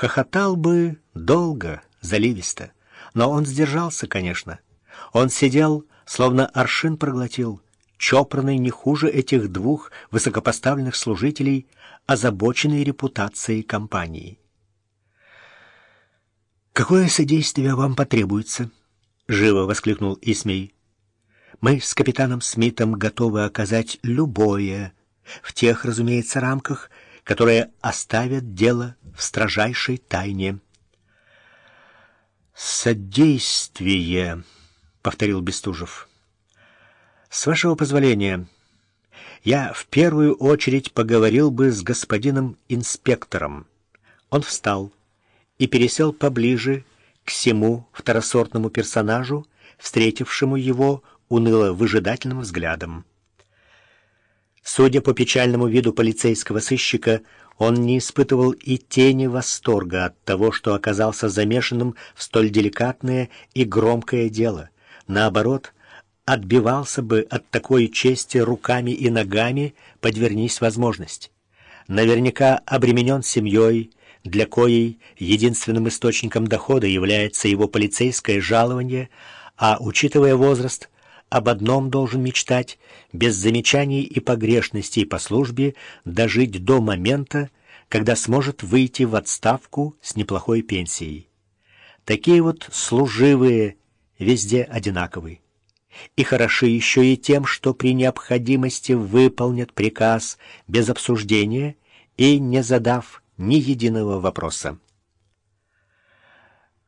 Хохотал бы долго, заливисто, но он сдержался, конечно. Он сидел, словно аршин проглотил, чопорный не хуже этих двух высокопоставленных служителей, озабоченной репутацией компании. «Какое содействие вам потребуется?» — живо воскликнул Исмей. «Мы с капитаном Смитом готовы оказать любое, в тех, разумеется, рамках, которые оставят дело в строжайшей тайне». «Содействие», — повторил Бестужев. «С вашего позволения, я в первую очередь поговорил бы с господином инспектором». Он встал и пересел поближе к всему второсортному персонажу, встретившему его уныло-выжидательным взглядом. Судя по печальному виду полицейского сыщика, он не испытывал и тени восторга от того, что оказался замешанным в столь деликатное и громкое дело. Наоборот, отбивался бы от такой чести руками и ногами, подвернись возможность. Наверняка обременен семьей, для коей единственным источником дохода является его полицейское жалование, а, учитывая возраст, об одном должен мечтать, без замечаний и погрешностей по службе, дожить до момента, когда сможет выйти в отставку с неплохой пенсией. Такие вот служивые везде одинаковые. И хороши еще и тем, что при необходимости выполнят приказ без обсуждения и не задав ни единого вопроса.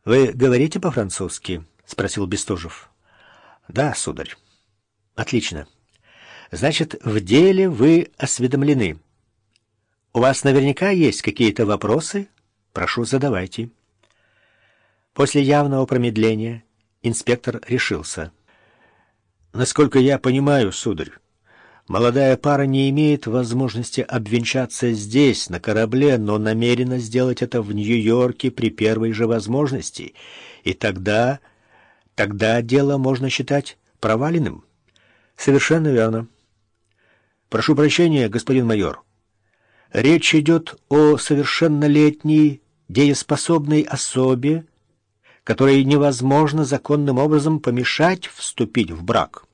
«Вы говорите по-французски?» — спросил Бестужев. «Да, сударь». «Отлично. Значит, в деле вы осведомлены. У вас наверняка есть какие-то вопросы? Прошу, задавайте». После явного промедления инспектор решился. «Насколько я понимаю, сударь, Молодая пара не имеет возможности обвенчаться здесь, на корабле, но намерена сделать это в Нью-Йорке при первой же возможности. И тогда... тогда дело можно считать проваленным. Совершенно верно. Прошу прощения, господин майор. Речь идет о совершеннолетней, дееспособной особе, которой невозможно законным образом помешать вступить в брак.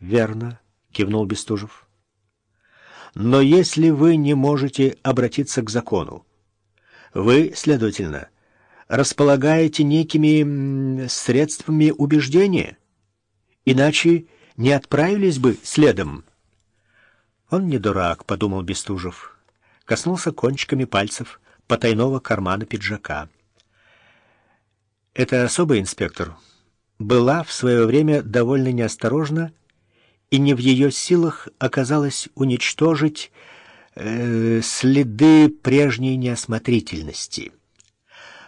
Верно. — кивнул Бестужев. «Но если вы не можете обратиться к закону, вы, следовательно, располагаете некими средствами убеждения, иначе не отправились бы следом». «Он не дурак», — подумал Бестужев. Коснулся кончиками пальцев потайного кармана пиджака. Эта особый инспектор была в свое время довольно неосторожна и не в ее силах оказалось уничтожить э, следы прежней неосмотрительности.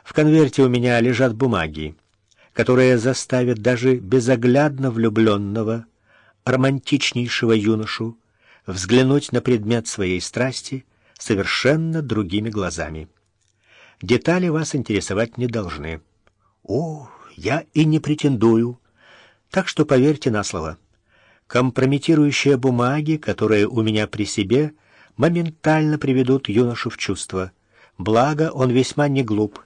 В конверте у меня лежат бумаги, которые заставят даже безоглядно влюбленного, романтичнейшего юношу взглянуть на предмет своей страсти совершенно другими глазами. Детали вас интересовать не должны. О, я и не претендую, так что поверьте на слово компрометирующие бумаги, которые у меня при себе, моментально приведут юношу в чувство. Благо, он весьма не глуп.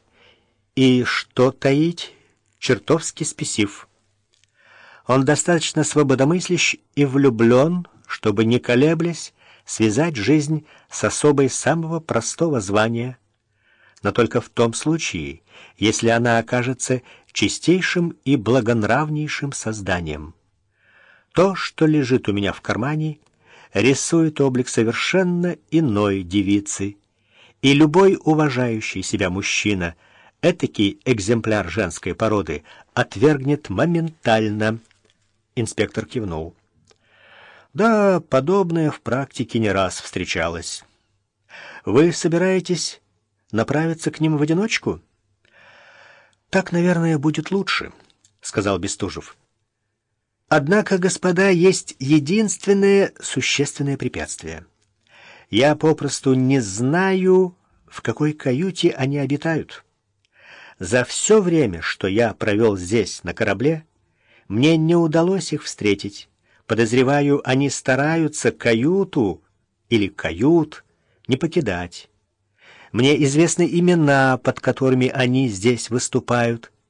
И что таить, чертовски спесив. Он достаточно свободомыслящ и влюблен, чтобы, не колеблясь, связать жизнь с особой самого простого звания, но только в том случае, если она окажется чистейшим и благонравнейшим созданием. То, что лежит у меня в кармане, рисует облик совершенно иной девицы, и любой уважающий себя мужчина, этакий экземпляр женской породы, отвергнет моментально. Инспектор кивнул. Да, подобное в практике не раз встречалось. Вы собираетесь направиться к ним в одиночку? Так, наверное, будет лучше, сказал Бестужев. Однако, господа, есть единственное существенное препятствие. Я попросту не знаю, в какой каюте они обитают. За все время, что я провел здесь, на корабле, мне не удалось их встретить. Подозреваю, они стараются каюту или кают не покидать. Мне известны имена, под которыми они здесь выступают.